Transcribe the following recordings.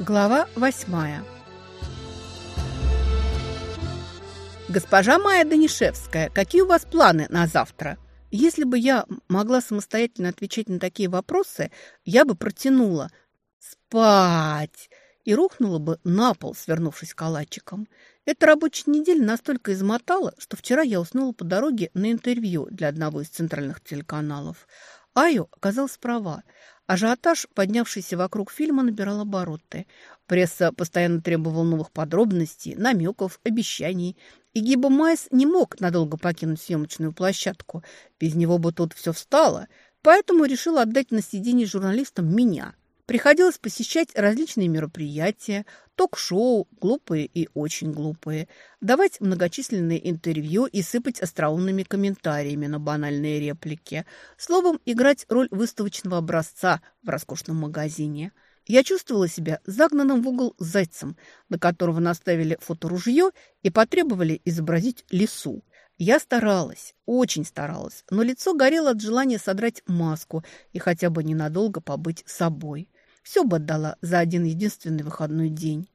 Глава восьмая «Госпожа Майя Данишевская, какие у вас планы на завтра?» Если бы я могла самостоятельно отвечать на такие вопросы, я бы протянула «спать» и рухнула бы на пол, свернувшись калачиком. Эта рабочая неделя настолько измотала, что вчера я уснула по дороге на интервью для одного из центральных телеканалов. Айо оказалась права. Ажиотаж, поднявшийся вокруг фильма, набирал обороты. Пресса постоянно требовала новых подробностей, намеков, обещаний. И Гиба Майс не мог надолго покинуть съемочную площадку. Без него бы тут все встало. Поэтому решил отдать на сиденье журналистам меня – Приходилось посещать различные мероприятия, ток-шоу, глупые и очень глупые, давать многочисленные интервью и сыпать остроумными комментариями на банальные реплики. Словом, играть роль выставочного образца в роскошном магазине. Я чувствовала себя загнанным в угол зайцем, на которого наставили фоторужье и потребовали изобразить лису. Я старалась, очень старалась, но лицо горело от желания содрать маску и хотя бы ненадолго побыть собой. Все бы отдала за один единственный выходной день.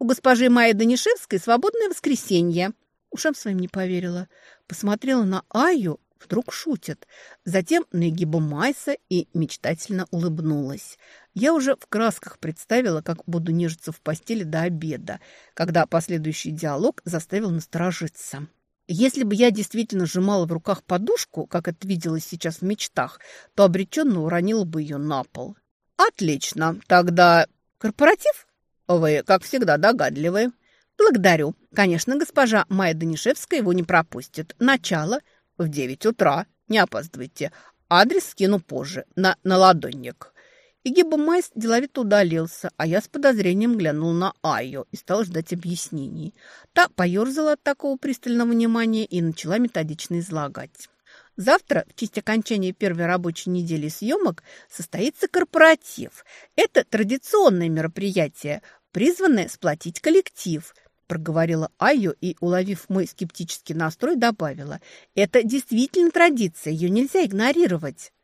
У госпожи Майи Данишевской свободное воскресенье. Ушам своим не поверила. Посмотрела на Аю, вдруг шутит. Затем на Эгиба Майса и мечтательно улыбнулась. Я уже в красках представила, как буду нежиться в постели до обеда, когда последующий диалог заставил насторожиться. Если бы я действительно сжимала в руках подушку, как это виделось сейчас в мечтах, то обреченно уронила бы ее на пол. «Отлично. Тогда корпоратив? Вы, как всегда, догадливы». «Благодарю. Конечно, госпожа Майя Данишевская его не пропустит. Начало в девять утра. Не опаздывайте. Адрес скину позже, на, на ладонник». И Гиба Майс деловито удалился, а я с подозрением глянул на Айо и стал ждать объяснений. Та поерзала от такого пристального внимания и начала методично излагать. Завтра, в честь окончания первой рабочей недели съемок, состоится корпоратив. Это традиционное мероприятие, призванное сплотить коллектив – проговорила Айо и, уловив мой скептический настрой, добавила. «Это действительно традиция, ее нельзя игнорировать».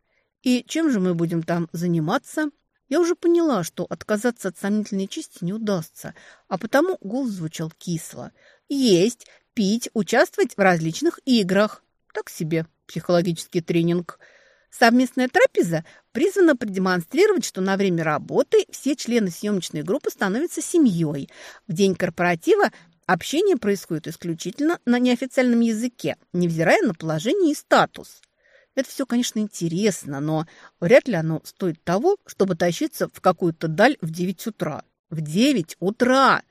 «И чем же мы будем там заниматься?» Я уже поняла, что отказаться от сомнительной чести не удастся, а потому голос звучал кисло. «Есть, пить, участвовать в различных играх». Так себе психологический тренинг. Совместная трапеза призвана продемонстрировать, что на время работы все члены съемочной группы становятся семьей. В день корпоратива общение происходит исключительно на неофициальном языке, невзирая на положение и статус. Это все, конечно, интересно, но вряд ли оно стоит того, чтобы тащиться в какую-то даль в 9 утра. В 9 утра!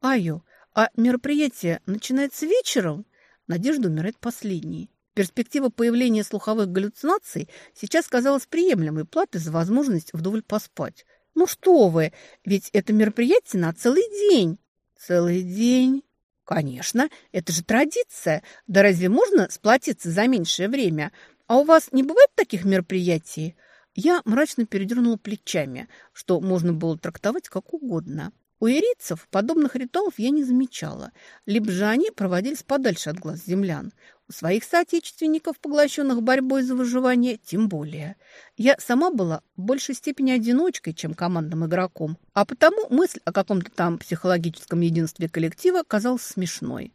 Айо, а мероприятие начинается вечером? Надежда умирает последней. Перспектива появления слуховых галлюцинаций сейчас казалась приемлемой платой за возможность вдоволь поспать. Ну что вы, ведь это мероприятие на целый день. Целый день? Конечно, это же традиция. Да разве можно сплотиться за меньшее время? А у вас не бывает таких мероприятий? Я мрачно передернула плечами, что можно было трактовать как угодно. У ирийцев подобных ритуалов я не замечала, либо же они проводились подальше от глаз землян. У своих соотечественников, поглощенных борьбой за выживание, тем более. Я сама была в большей степени одиночкой, чем командным игроком, а потому мысль о каком-то там психологическом единстве коллектива казалась смешной.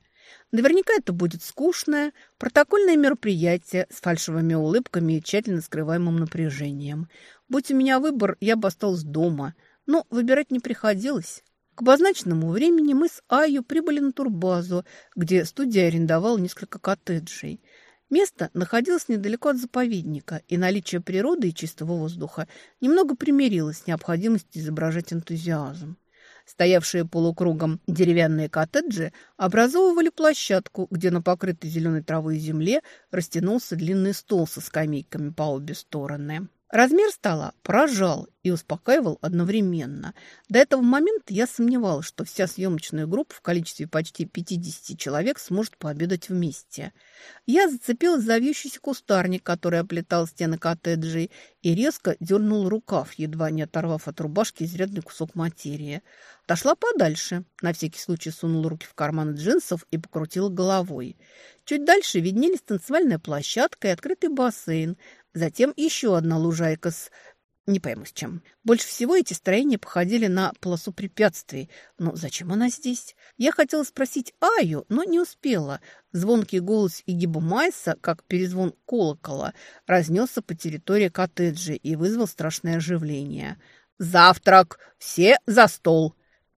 Наверняка это будет скучное, протокольное мероприятие с фальшивыми улыбками и тщательно скрываемым напряжением. Будь у меня выбор, я бы осталась дома, но выбирать не приходилось. К обозначенному времени мы с Айю прибыли на турбазу, где студия арендовала несколько коттеджей. Место находилось недалеко от заповедника, и наличие природы и чистого воздуха немного примирилось с необходимостью изображать энтузиазм. Стоявшие полукругом деревянные коттеджи образовывали площадку, где на покрытой зеленой травой земле растянулся длинный стол со скамейками по обе стороны. Размер стола поражал и успокаивал одновременно. До этого момента я сомневалась, что вся съемочная группа в количестве почти 50 человек сможет пообедать вместе. Я зацепилась за вьющийся кустарник, который оплетал стены коттеджей, и резко дернул рукав, едва не оторвав от рубашки изрядный кусок материи. Отошла подальше, на всякий случай сунула руки в карманы джинсов и покрутила головой. Чуть дальше виднелись танцевальная площадка и открытый бассейн, Затем еще одна лужайка с... Не пойму с чем. Больше всего эти строения походили на полосу препятствий. Но зачем она здесь? Я хотела спросить Аю, но не успела. Звонкий голос Игиба Майса, как перезвон колокола, разнесся по территории коттеджа и вызвал страшное оживление. «Завтрак! Все за стол!»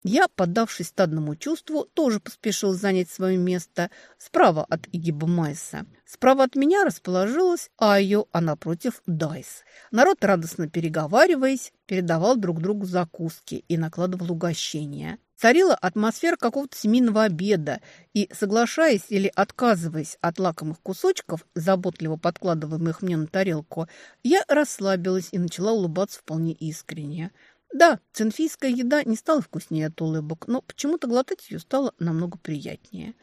Я, поддавшись стадному чувству, тоже поспешил занять свое место справа от Игиба Майса. Справа от меня расположилась Айо, а напротив Дайс. Народ, радостно переговариваясь, передавал друг другу закуски и накладывал угощения. Царила атмосфера какого-то семейного обеда, и, соглашаясь или отказываясь от лакомых кусочков, заботливо подкладываемых мне на тарелку, я расслабилась и начала улыбаться вполне искренне. Да, цинфийская еда не стала вкуснее от улыбок, но почему-то глотать ее стало намного приятнее.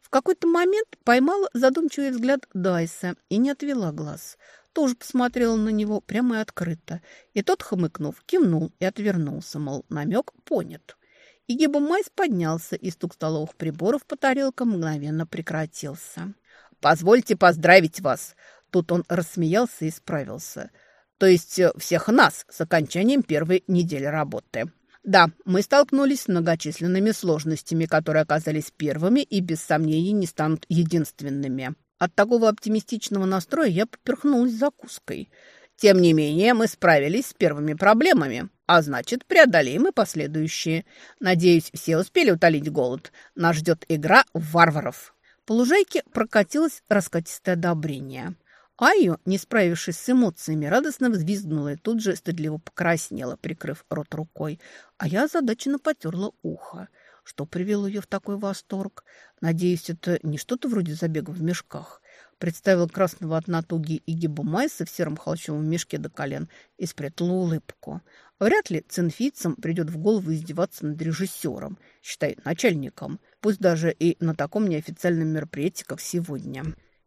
В какой-то момент поймала задумчивый взгляд Дайса и не отвела глаз. Тоже посмотрела на него прямо и открыто. И тот, хмыкнув, кивнул и отвернулся, мол, намек понят. И Гиба Майс поднялся, и стук столовых приборов по тарелкам мгновенно прекратился. «Позвольте поздравить вас!» Тут он рассмеялся и справился – то есть э, всех нас с окончанием первой недели работы. Да, мы столкнулись с многочисленными сложностями, которые оказались первыми и без сомнений не станут единственными. От такого оптимистичного настроя я поперхнулась закуской. Тем не менее, мы справились с первыми проблемами, а значит, преодолеем и последующие. Надеюсь, все успели утолить голод. Нас ждет игра в варваров. По лужайке прокатилось раскатистое одобрение – Айо, не справившись с эмоциями, радостно взвизгнула и тут же стыдливо покраснела, прикрыв рот рукой. А я озадаченно потерла ухо. Что привело ее в такой восторг? Надеюсь, это не что-то вроде забега в мешках. Представила красного от натуги и гиба Майса в сером холщовом мешке до колен и спрятала улыбку. Вряд ли цинфийцам придет в голову издеваться над режиссером, считай, начальником, пусть даже и на таком неофициальном мероприятии, как сегодня.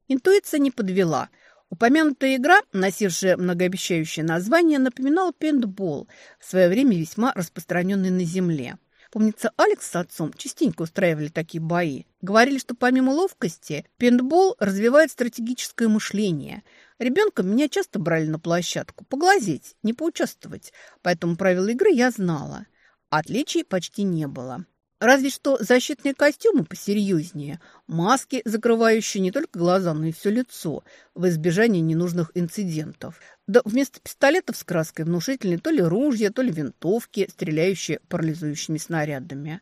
Интуиция не подвела – Упомянутая игра, носившая многообещающее название, напоминала пейнтбол, в свое время весьма распространенный на Земле. Помнится, Алекс с отцом частенько устраивали такие бои. Говорили, что помимо ловкости, пейнтбол развивает стратегическое мышление. Ребенком меня часто брали на площадку, поглазеть, не поучаствовать. Поэтому правила игры я знала. Отличий почти не было. Разве что защитные костюмы посерьезнее, маски, закрывающие не только глаза, но и все лицо, в избежание ненужных инцидентов. Да вместо пистолетов с краской внушительные то ли ружья, то ли винтовки, стреляющие парализующими снарядами.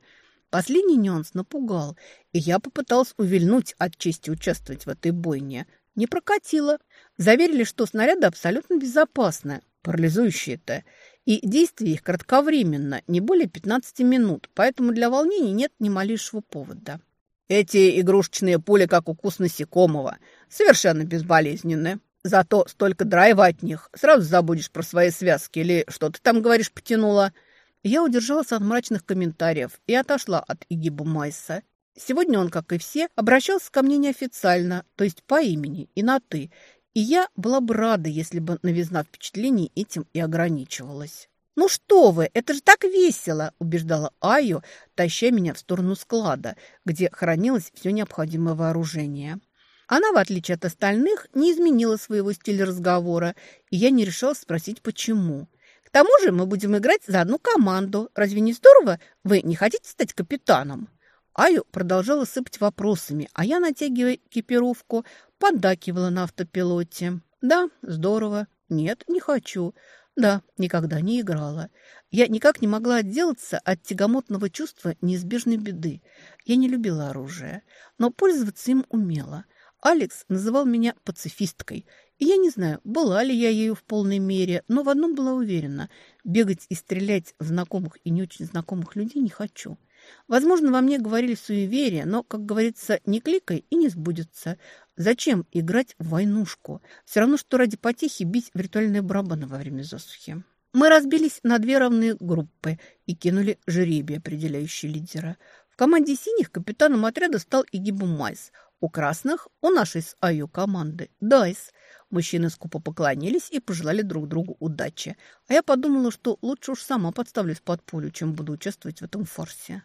Последний нюанс напугал, и я попыталась увильнуть от чести участвовать в этой бойне. Не прокатило. Заверили, что снаряды абсолютно безопасны, парализующие-то и действие их кратковременно, не более 15 минут, поэтому для волнений нет ни малейшего повода. Эти игрушечные пули, как укус насекомого, совершенно безболезненны. Зато столько драйва от них. Сразу забудешь про свои связки или что ты там говоришь потянула. Я удержалась от мрачных комментариев и отошла от Игиба Майса. Сегодня он, как и все, обращался ко мне неофициально, то есть по имени и на «ты», и я была бы рада, если бы новизна впечатлений этим и ограничивалась. «Ну что вы, это же так весело!» – убеждала Айо, таща меня в сторону склада, где хранилось все необходимое вооружение. Она, в отличие от остальных, не изменила своего стиля разговора, и я не решалась спросить, почему. «К тому же мы будем играть за одну команду. Разве не здорово? Вы не хотите стать капитаном?» Аю продолжала сыпать вопросами, а я, натягивая экипировку, поддакивала на автопилоте. «Да, здорово. Нет, не хочу. Да, никогда не играла. Я никак не могла отделаться от тягомотного чувства неизбежной беды. Я не любила оружие, но пользоваться им умела. Алекс называл меня пацифисткой, и я не знаю, была ли я ею в полной мере, но в одном была уверена – бегать и стрелять в знакомых и не очень знакомых людей не хочу. Возможно, во мне говорили суеверия, но, как говорится, не кликай и не сбудется. Зачем играть в войнушку? Все равно, что ради потехи бить виртуальные барабаны во время засухи. Мы разбились на две равные группы и кинули жеребие, определяющий лидера. В команде синих капитаном отряда стал Игибу Майс. У красных, у нашей с Айо команды, Дайс. Мужчины скупо поклонились и пожелали друг другу удачи. А я подумала, что лучше уж сама подставлюсь под пулю, чем буду участвовать в этом фарсе.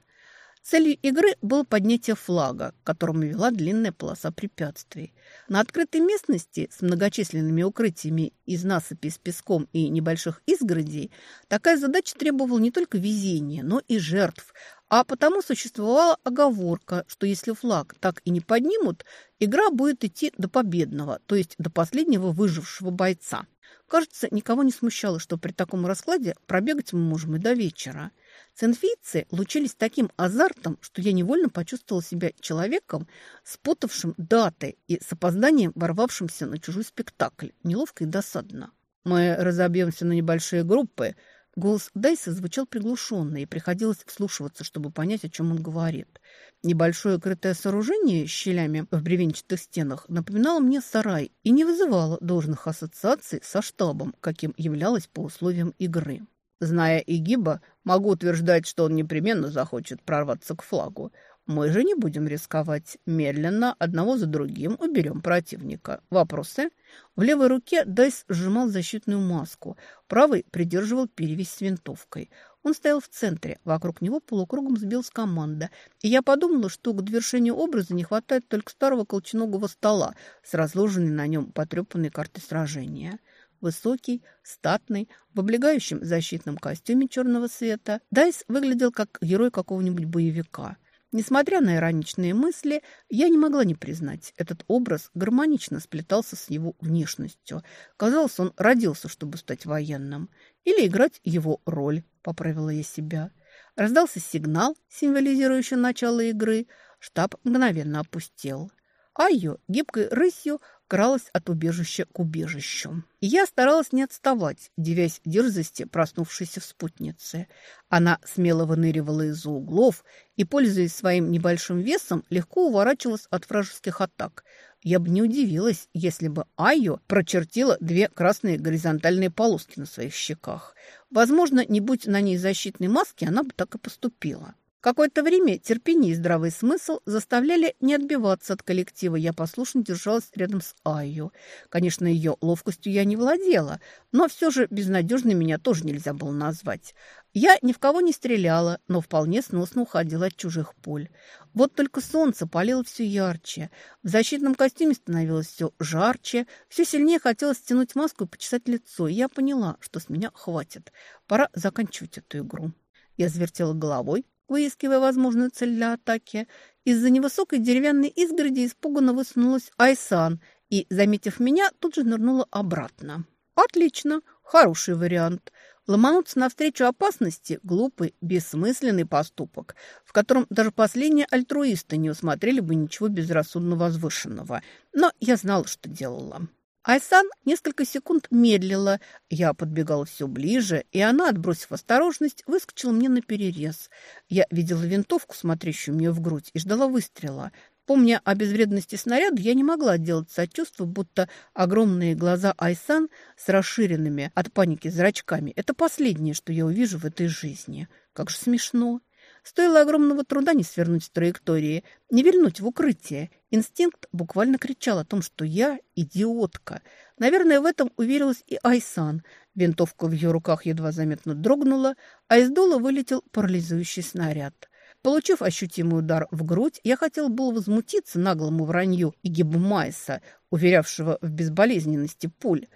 Целью игры было поднятие флага, к которому вела длинная полоса препятствий. На открытой местности с многочисленными укрытиями из насыпи с песком и небольших изгородей такая задача требовала не только везения, но и жертв, а потому существовала оговорка, что если флаг так и не поднимут, игра будет идти до победного, то есть до последнего выжившего бойца. Кажется, никого не смущало, что при таком раскладе пробегать мы можем и до вечера. Цинфийцы лучились таким азартом, что я невольно почувствовала себя человеком, спутавшим даты и с опозданием ворвавшимся на чужой спектакль, неловко и досадно. Мы разобьемся на небольшие группы. Голос Дайса звучал приглушенно, и приходилось вслушиваться, чтобы понять, о чем он говорит. Небольшое крытое сооружение с щелями в бревенчатых стенах напоминало мне сарай и не вызывало должных ассоциаций со штабом, каким являлось по условиям игры. Зная Игиба, могу утверждать, что он непременно захочет прорваться к флагу. Мы же не будем рисковать. Медленно, одного за другим, уберем противника. Вопросы? В левой руке Дайс сжимал защитную маску, правой придерживал перевязь с винтовкой. Он стоял в центре, вокруг него полукругом сбилась команда, и я подумала, что к довершению образа не хватает только старого колченогого стола с разложенной на нем потрепанной картой сражения. Высокий, статный, в облегающем защитном костюме черного цвета, Дайс выглядел как герой какого-нибудь боевика. Несмотря на ироничные мысли, я не могла не признать, этот образ гармонично сплетался с его внешностью. Казалось, он родился, чтобы стать военным. Или играть его роль, поправила я себя. Раздался сигнал, символизирующий начало игры. Штаб мгновенно опустел. Айо гибкой рысью кралась от убежища к убежищу. И я старалась не отставать, девясь дерзости проснувшейся в спутнице. Она смело выныривала из-за углов и, пользуясь своим небольшим весом, легко уворачивалась от вражеских атак. Я бы не удивилась, если бы Айо прочертила две красные горизонтальные полоски на своих щеках. Возможно, не будь на ней защитной маски, она бы так и поступила. Какое-то время терпение и здравый смысл заставляли не отбиваться от коллектива. Я послушно держалась рядом с Айю. Конечно, ее ловкостью я не владела, но все же безнадежной меня тоже нельзя было назвать. Я ни в кого не стреляла, но вполне сносно уходила от чужих поль. Вот только солнце палило все ярче. В защитном костюме становилось все жарче. Все сильнее хотелось стянуть маску и почесать лицо. Я поняла, что с меня хватит. Пора заканчивать эту игру. Я завертела головой, выискивая возможную цель для атаки. Из-за невысокой деревянной изгороди испуганно высунулась Айсан и, заметив меня, тут же нырнула обратно. «Отлично, хороший вариант. Ломануться навстречу опасности – глупый, бессмысленный поступок, в котором даже последние альтруисты не усмотрели бы ничего безрассудно возвышенного. Но я знала, что делала. Айсан несколько секунд медлила. Я подбегала все ближе, и она, отбросив осторожность, выскочила мне на перерез. Я видела винтовку, смотрящую мне в грудь, и ждала выстрела. Помня о безвредности снаряда, я не могла отделаться от чувства, будто огромные глаза Айсан с расширенными от паники зрачками – это последнее, что я увижу в этой жизни. Как же смешно. Стоило огромного труда не свернуть с траектории, не вильнуть в укрытие. Инстинкт буквально кричал о том, что я идиотка. Наверное, в этом уверилась и Айсан. Винтовка в ее руках едва заметно дрогнула, а из дола вылетел парализующий снаряд. Получив ощутимый удар в грудь, я хотел было возмутиться наглому вранью и гибу Майса, уверявшего в безболезненности пуль.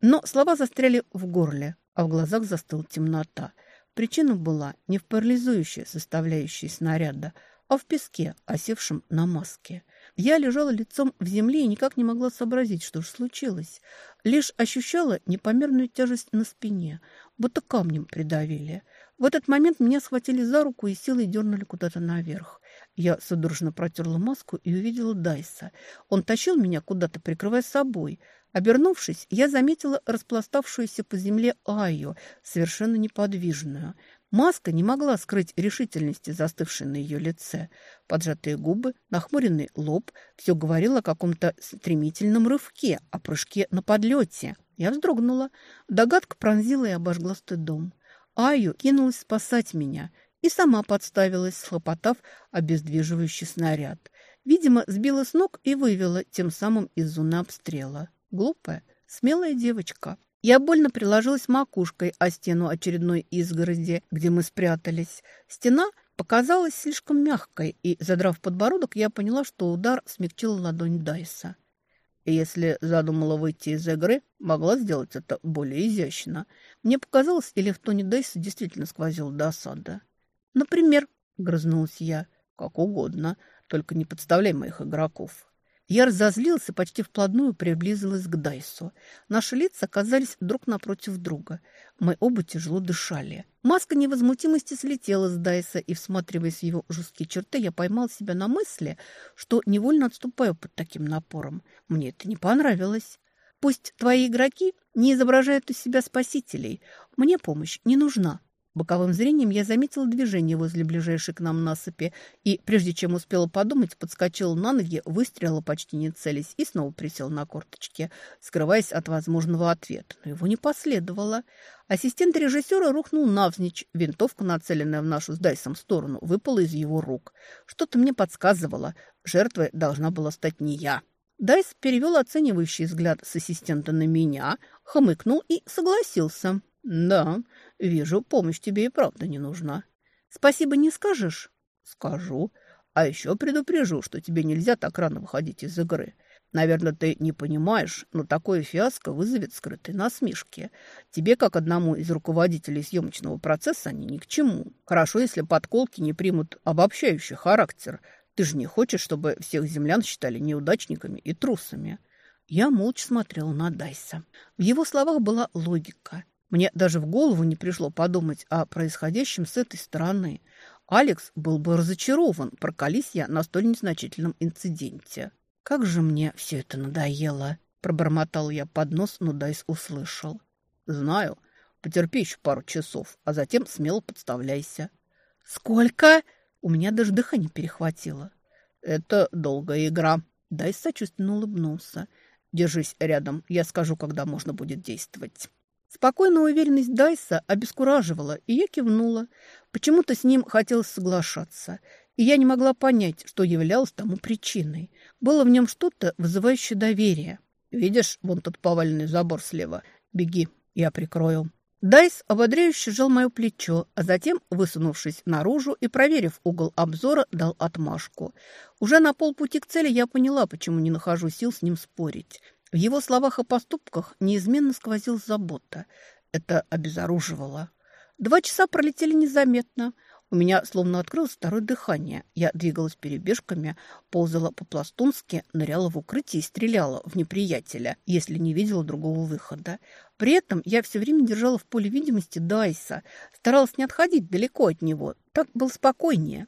Но слова застряли в горле, а в глазах застыла темнота – Причина была не в парализующей составляющей снаряда, а в песке, осевшем на маске. Я лежала лицом в земле и никак не могла сообразить, что же случилось. Лишь ощущала непомерную тяжесть на спине, будто камнем придавили. В этот момент меня схватили за руку и силой дернули куда-то наверх. Я судорожно протерла маску и увидела Дайса. Он тащил меня куда-то, прикрывая собой – Обернувшись, я заметила распластавшуюся по земле Айю, совершенно неподвижную. Маска не могла скрыть решительности, застывшей на ее лице. Поджатые губы, нахмуренный лоб – все говорило о каком-то стремительном рывке, о прыжке на подлете. Я вздрогнула. Догадка пронзила и обожгла стыдом. Аю кинулась спасать меня и сама подставилась, схлопотав обездвиживающий снаряд. Видимо, сбила с ног и вывела тем самым из зоны обстрела. Глупая, смелая девочка. Я больно приложилась макушкой о стену очередной изгороди, где мы спрятались. Стена показалась слишком мягкой, и, задрав подбородок, я поняла, что удар смягчил ладонь Дайса. Если задумала выйти из игры, могла сделать это более изящно. Мне показалось, или в тоне Дайса действительно сквозила досада. «Например», — грызнулась я, — «как угодно, только не подставляй моих игроков». Я разозлился, почти вплотную приблизилась к Дайсу. Наши лица оказались друг напротив друга. Мы оба тяжело дышали. Маска невозмутимости слетела с Дайса, и, всматриваясь в его жесткие черты, я поймал себя на мысли, что невольно отступаю под таким напором. Мне это не понравилось. Пусть твои игроки не изображают из себя спасителей. Мне помощь не нужна. Боковым зрением я заметила движение возле ближайшей к нам насыпи и, прежде чем успела подумать, подскочила на ноги, выстрелила почти не целясь и снова присела на корточки, скрываясь от возможного ответа. Но его не последовало. Ассистент режиссера рухнул навзничь. Винтовка, нацеленная в нашу с Дайсом сторону, выпала из его рук. Что-то мне подсказывало. Жертвой должна была стать не я. Дайс перевел оценивающий взгляд с ассистента на меня, хмыкнул и согласился. «Да, вижу, помощь тебе и правда не нужна». «Спасибо не скажешь?» «Скажу. А еще предупрежу, что тебе нельзя так рано выходить из игры. Наверное, ты не понимаешь, но такое фиаско вызовет скрытые насмешки. Тебе, как одному из руководителей съемочного процесса, они ни к чему. Хорошо, если подколки не примут обобщающий характер. Ты же не хочешь, чтобы всех землян считали неудачниками и трусами». Я молча смотрела на Дайса. В его словах была логика. Мне даже в голову не пришло подумать о происходящем с этой стороны. Алекс был бы разочарован, прокались я на столь незначительном инциденте. «Как же мне все это надоело!» Пробормотал я под нос, но Дайс услышал. «Знаю. Потерпи еще пару часов, а затем смело подставляйся». «Сколько?» У меня даже дыхание перехватило. «Это долгая игра». Дайс сочувственно улыбнулся. «Держись рядом, я скажу, когда можно будет действовать». Спокойная уверенность Дайса обескураживала, и я кивнула. Почему-то с ним хотелось соглашаться, и я не могла понять, что являлось тому причиной. Было в нем что-то, вызывающее доверие. «Видишь, вон тот поваленный забор слева. Беги, я прикрою». Дайс ободряюще сжал мое плечо, а затем, высунувшись наружу и проверив угол обзора, дал отмашку. Уже на полпути к цели я поняла, почему не нахожу сил с ним спорить. В его словах и поступках неизменно сквозил забота. Это обезоруживало. Два часа пролетели незаметно. У меня словно открылось второе дыхание. Я двигалась перебежками, ползала по-пластунски, ныряла в укрытие и стреляла в неприятеля, если не видела другого выхода. При этом я все время держала в поле видимости Дайса, старалась не отходить далеко от него. Так было спокойнее.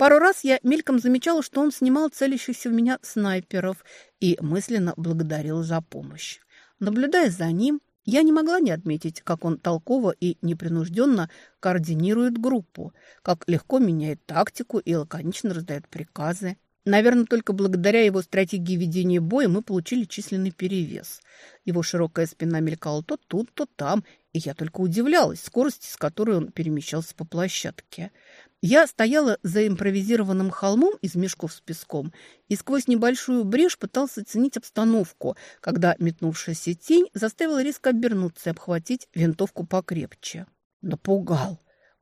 Пару раз я мельком замечала, что он снимал целящихся в меня снайперов и мысленно благодарил за помощь. Наблюдая за ним, я не могла не отметить, как он толково и непринужденно координирует группу, как легко меняет тактику и лаконично раздает приказы. Наверное, только благодаря его стратегии ведения боя мы получили численный перевес. Его широкая спина мелькала то тут, то там, и я только удивлялась скорости, с которой он перемещался по площадке. Я стояла за импровизированным холмом из мешков с песком и сквозь небольшую брешь пытался оценить обстановку, когда метнувшаяся тень заставила резко обернуться и обхватить винтовку покрепче. Напугал.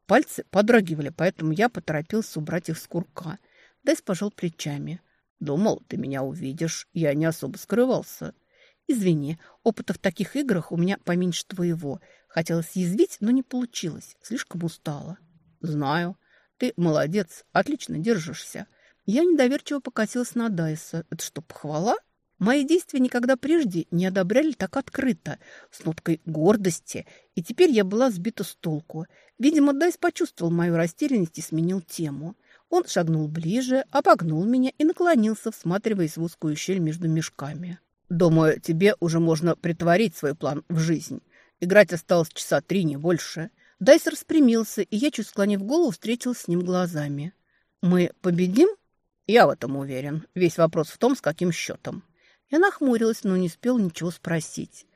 Пальцы подрагивали, поэтому я поторопился убрать их с курка. Дайс пожал плечами. «Думал, ты меня увидишь. Я не особо скрывался». «Извини, опыта в таких играх у меня поменьше твоего. Хотелось язвить, но не получилось. Слишком устала». «Знаю». Ты молодец, отлично держишься. Я недоверчиво покатилась на Дайса. Это что, похвала? Мои действия никогда прежде не одобряли так открыто, с ноткой гордости, и теперь я была сбита с толку. Видимо, Дайс почувствовал мою растерянность и сменил тему. Он шагнул ближе, обогнул меня и наклонился, всматриваясь в узкую щель между мешками. «Думаю, тебе уже можно притворить свой план в жизнь. Играть осталось часа три, не больше. Дайс распрямился, и я, чуть склонив голову, встретилась с ним глазами. «Мы победим?» «Я в этом уверен. Весь вопрос в том, с каким счетом». Я нахмурилась, но не успел ничего спросить.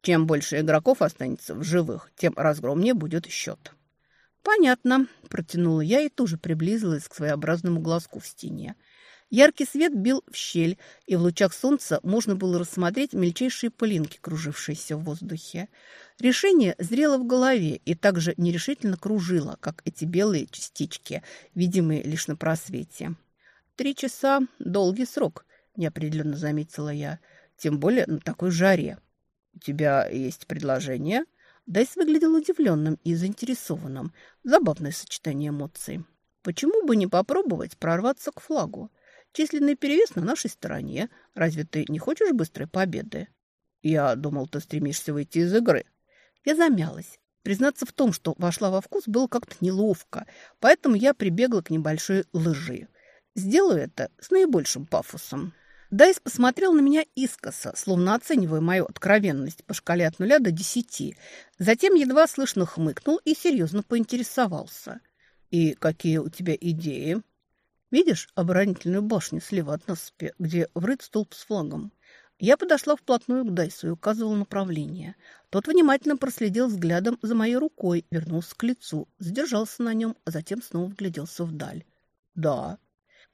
Чем больше игроков останется в живых, тем разгромнее будет счет. «Понятно», – протянула я и тоже приблизилась к своеобразному глазку в стене. Яркий свет бил в щель, и в лучах солнца можно было рассмотреть мельчайшие пылинки, кружившиеся в воздухе. Решение зрело в голове и также нерешительно кружило, как эти белые частички, видимые лишь на просвете. «Три часа – долгий срок», – неопределенно заметила я, тем более на такой жаре. «У тебя есть предложение?» Дайс выглядел удивленным и заинтересованным. Забавное сочетание эмоций. «Почему бы не попробовать прорваться к флагу?» Численный перевес на нашей стороне. Разве ты не хочешь быстрой победы? Я думал, ты стремишься выйти из игры. Я замялась. Признаться в том, что вошла во вкус, было как-то неловко, поэтому я прибегла к небольшой лжи. Сделаю это с наибольшим пафосом. Дайс посмотрел на меня искоса, словно оценивая мою откровенность по шкале от нуля до десяти. Затем едва слышно хмыкнул и серьезно поинтересовался. «И какие у тебя идеи?» Видишь оборонительную башню слева от нас, где врыт столб с флагом? Я подошла вплотную к Дайсу и указывала направление. Тот внимательно проследил взглядом за моей рукой, вернулся к лицу, задержался на нем, а затем снова вгляделся вдаль. Да,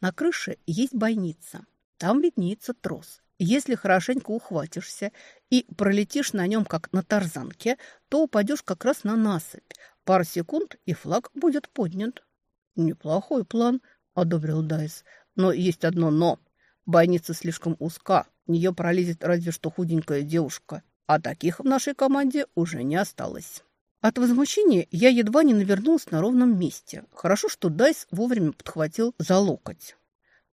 на крыше есть бойница. Там виднеется трос. Если хорошенько ухватишься и пролетишь на нем, как на тарзанке, то упадешь как раз на насыпь. Пару секунд, и флаг будет поднят. Неплохой план, одобрил Дайс. «Но есть одно «но». Бойница слишком узка, в нее пролезет разве что худенькая девушка, а таких в нашей команде уже не осталось». От возмущения я едва не навернулась на ровном месте. Хорошо, что Дайс вовремя подхватил за локоть.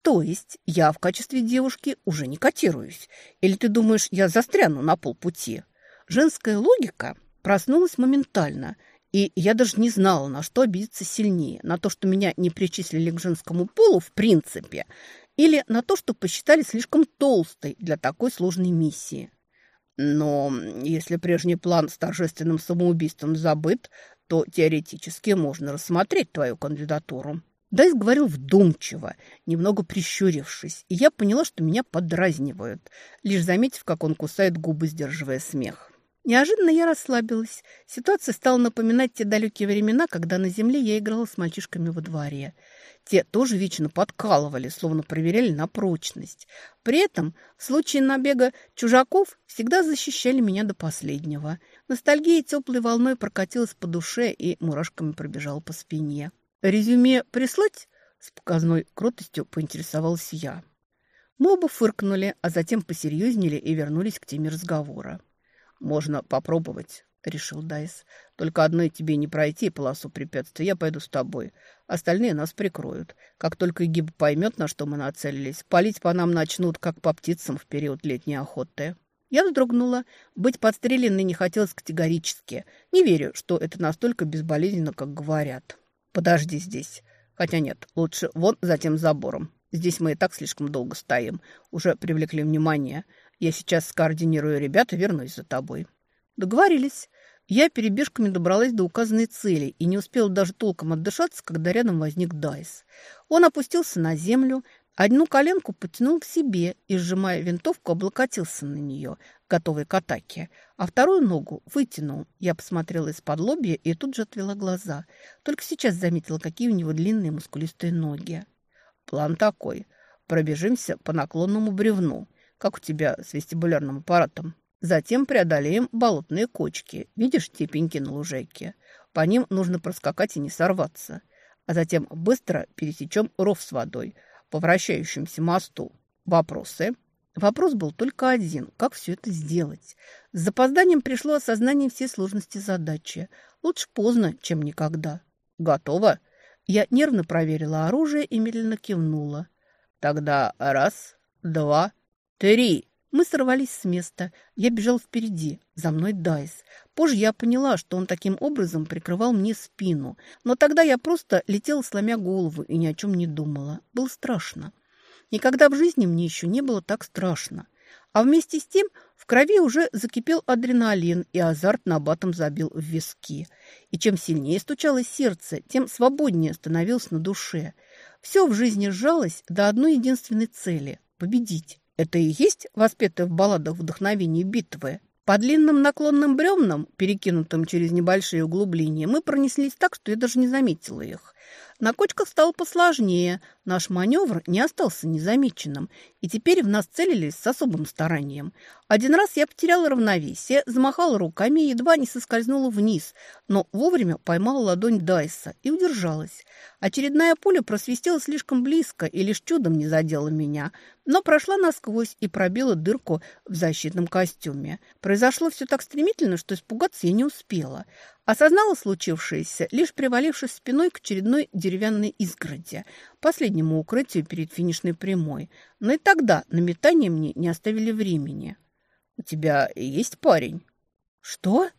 То есть я в качестве девушки уже не котируюсь? Или ты думаешь, я застряну на полпути? Женская логика проснулась моментально – и я даже не знала, на что обидеться сильнее. На то, что меня не причислили к женскому полу в принципе, или на то, что посчитали слишком толстой для такой сложной миссии. Но если прежний план с торжественным самоубийством забыт, то теоретически можно рассмотреть твою кандидатуру. Дайс говорил вдумчиво, немного прищурившись, и я поняла, что меня подразнивают, лишь заметив, как он кусает губы, сдерживая смех. Неожиданно я расслабилась. Ситуация стала напоминать те далекие времена, когда на земле я играла с мальчишками во дворе. Те тоже вечно подкалывали, словно проверяли на прочность. При этом в случае набега чужаков всегда защищали меня до последнего. Ностальгия теплой волной прокатилась по душе и мурашками пробежала по спине. «Резюме прислать?» – с показной кротостью поинтересовалась я. Мы оба фыркнули, а затем посерьезнели и вернулись к теме разговора. «Можно попробовать», — решил Дайс. «Только одной тебе не пройти полосу препятствий, я пойду с тобой. Остальные нас прикроют. Как только Гиб поймет, на что мы нацелились, палить по нам начнут, как по птицам в период летней охоты». Я вздрогнула. Быть подстреленной не хотелось категорически. Не верю, что это настолько безболезненно, как говорят. «Подожди здесь». Хотя нет, лучше вон за тем забором. Здесь мы и так слишком долго стоим. Уже привлекли внимание. Я сейчас скоординирую ребят и вернусь за тобой». Договорились. Я перебежками добралась до указанной цели и не успела даже толком отдышаться, когда рядом возник Дайс. Он опустился на землю, одну коленку потянул к себе и, сжимая винтовку, облокотился на нее, готовый к атаке, а вторую ногу вытянул. Я посмотрела из-под лобья и тут же отвела глаза. Только сейчас заметила, какие у него длинные мускулистые ноги. План такой. Пробежимся по наклонному бревну как у тебя с вестибулярным аппаратом. Затем преодолеем болотные кочки. Видишь те пеньки на лужайке? По ним нужно проскакать и не сорваться. А затем быстро пересечем ров с водой по вращающемуся мосту. Вопросы? Вопрос был только один. Как все это сделать? С запозданием пришло осознание всей сложности задачи. Лучше поздно, чем никогда. Готово? Я нервно проверила оружие и медленно кивнула. Тогда раз, два, «Три!» Мы сорвались с места. Я бежал впереди. За мной Дайс. Позже я поняла, что он таким образом прикрывал мне спину. Но тогда я просто летела, сломя голову, и ни о чем не думала. Было страшно. Никогда в жизни мне еще не было так страшно. А вместе с тем в крови уже закипел адреналин, и азарт на батом забил в виски. И чем сильнее стучалось сердце, тем свободнее становилось на душе. Все в жизни сжалось до одной единственной цели – победить. Это и есть воспетое в балладах вдохновение битвы. По длинным наклонным бревнам, перекинутым через небольшие углубления, мы пронеслись так, что я даже не заметила их. На кочках стало посложнее. Наш маневр не остался незамеченным, и теперь в нас целились с особым старанием. Один раз я потеряла равновесие, замахала руками и едва не соскользнула вниз, но вовремя поймала ладонь Дайса и удержалась. Очередная пуля просвистела слишком близко и лишь чудом не задела меня, но прошла насквозь и пробила дырку в защитном костюме. Произошло все так стремительно, что испугаться я не успела. Осознала случившееся, лишь привалившись спиной к очередной деревянной изгороди, последнему укрытию перед финишной прямой. Но и тогда на метание мне не оставили времени. «У тебя есть парень?» «Что?»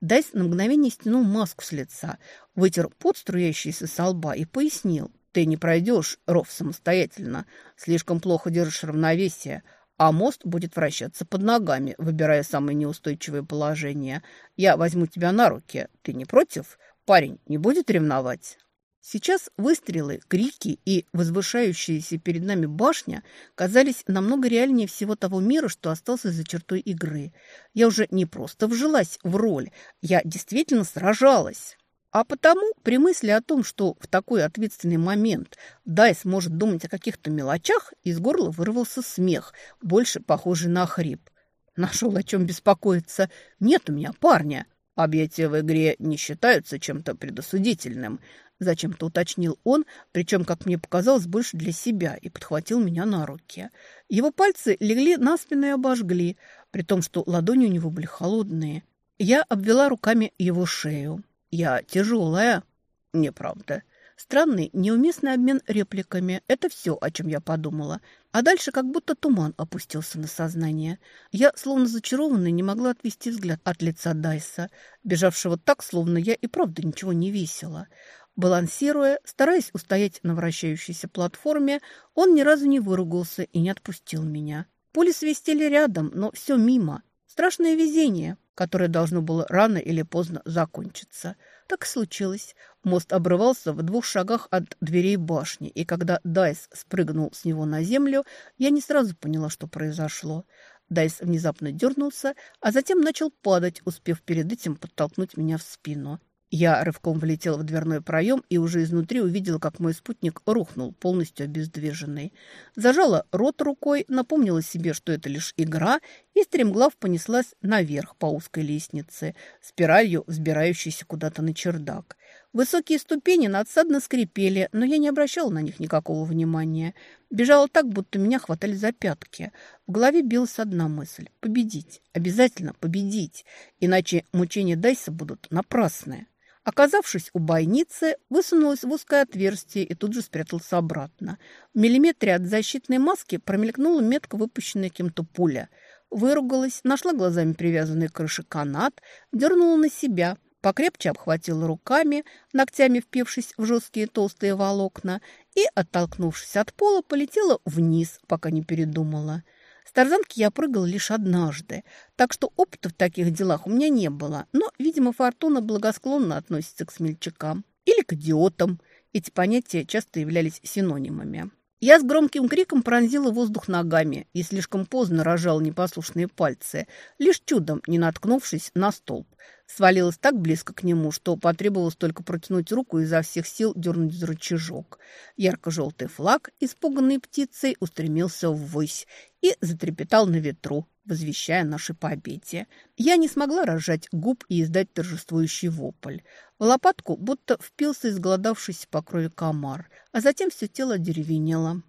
Дайс на мгновение стянул маску с лица, вытер пот, струящийся со лба, и пояснил. «Ты не пройдешь ров самостоятельно. Слишком плохо держишь равновесие а мост будет вращаться под ногами, выбирая самое неустойчивое положение. Я возьму тебя на руки. Ты не против? Парень не будет ревновать?» Сейчас выстрелы, крики и возвышающаяся перед нами башня казались намного реальнее всего того мира, что остался за чертой игры. Я уже не просто вжилась в роль, я действительно сражалась. А потому при мысли о том, что в такой ответственный момент Дайс может думать о каких-то мелочах, из горла вырвался смех, больше похожий на хрип. Нашел о чем беспокоиться. Нет у меня парня. Объятия в игре не считаются чем-то предосудительным. Зачем-то уточнил он, причем, как мне показалось, больше для себя, и подхватил меня на руки. Его пальцы легли на спину и обожгли, при том, что ладони у него были холодные. Я обвела руками его шею. Я тяжелая. Неправда. Странный, неуместный обмен репликами – это все, о чем я подумала. А дальше как будто туман опустился на сознание. Я, словно зачарованная, не могла отвести взгляд от лица Дайса, бежавшего так, словно я и правда ничего не весила. Балансируя, стараясь устоять на вращающейся платформе, он ни разу не выругался и не отпустил меня. Пули свистели рядом, но все мимо. Страшное везение которое должно было рано или поздно закончиться. Так и случилось. Мост обрывался в двух шагах от дверей башни, и когда Дайс спрыгнул с него на землю, я не сразу поняла, что произошло. Дайс внезапно дернулся, а затем начал падать, успев перед этим подтолкнуть меня в спину. Я рывком влетел в дверной проем и уже изнутри увидел, как мой спутник рухнул, полностью обездвиженный. Зажала рот рукой, напомнила себе, что это лишь игра, и стремглав понеслась наверх по узкой лестнице, спиралью взбирающейся куда-то на чердак. Высокие ступени надсадно скрипели, но я не обращала на них никакого внимания. Бежала так, будто меня хватали за пятки. В голове билась одна мысль – победить, обязательно победить, иначе мучения Дайса будут напрасные. Оказавшись у бойницы, высунулась в узкое отверстие и тут же спрятался обратно. В миллиметре от защитной маски промелькнула метко выпущенная кем-то пуля. Выругалась, нашла глазами привязанный к крыше канат, дернула на себя, покрепче обхватила руками, ногтями впившись в жесткие толстые волокна, и, оттолкнувшись от пола, полетела вниз, пока не передумала – с тарзанки я прыгала лишь однажды, так что опыта в таких делах у меня не было. Но, видимо, фортуна благосклонно относится к смельчакам. Или к идиотам. Эти понятия часто являлись синонимами. Я с громким криком пронзила воздух ногами и слишком поздно рожала непослушные пальцы, лишь чудом не наткнувшись на столб. Свалилась так близко к нему, что потребовалось только протянуть руку и изо всех сил дернуть за рычажок. Ярко-желтый флаг, испуганный птицей, устремился ввысь и затрепетал на ветру, возвещая нашей победе. Я не смогла разжать губ и издать торжествующий вопль. В лопатку будто впился изголодавшийся по крови комар, а затем все тело деревенело.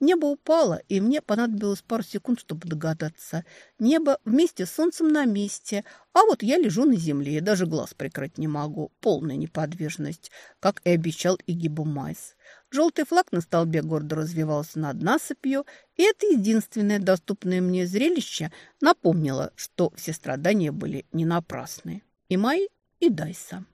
Небо упало, и мне понадобилось пару секунд, чтобы догадаться. Небо вместе с солнцем на месте, а вот я лежу на земле и даже глаз прикрыть не могу. Полная неподвижность, как и обещал Игибу Майс. Желтый флаг на столбе гордо развивался над насыпью, и это единственное доступное мне зрелище напомнило, что все страдания были не напрасны. И мои, и Дайса.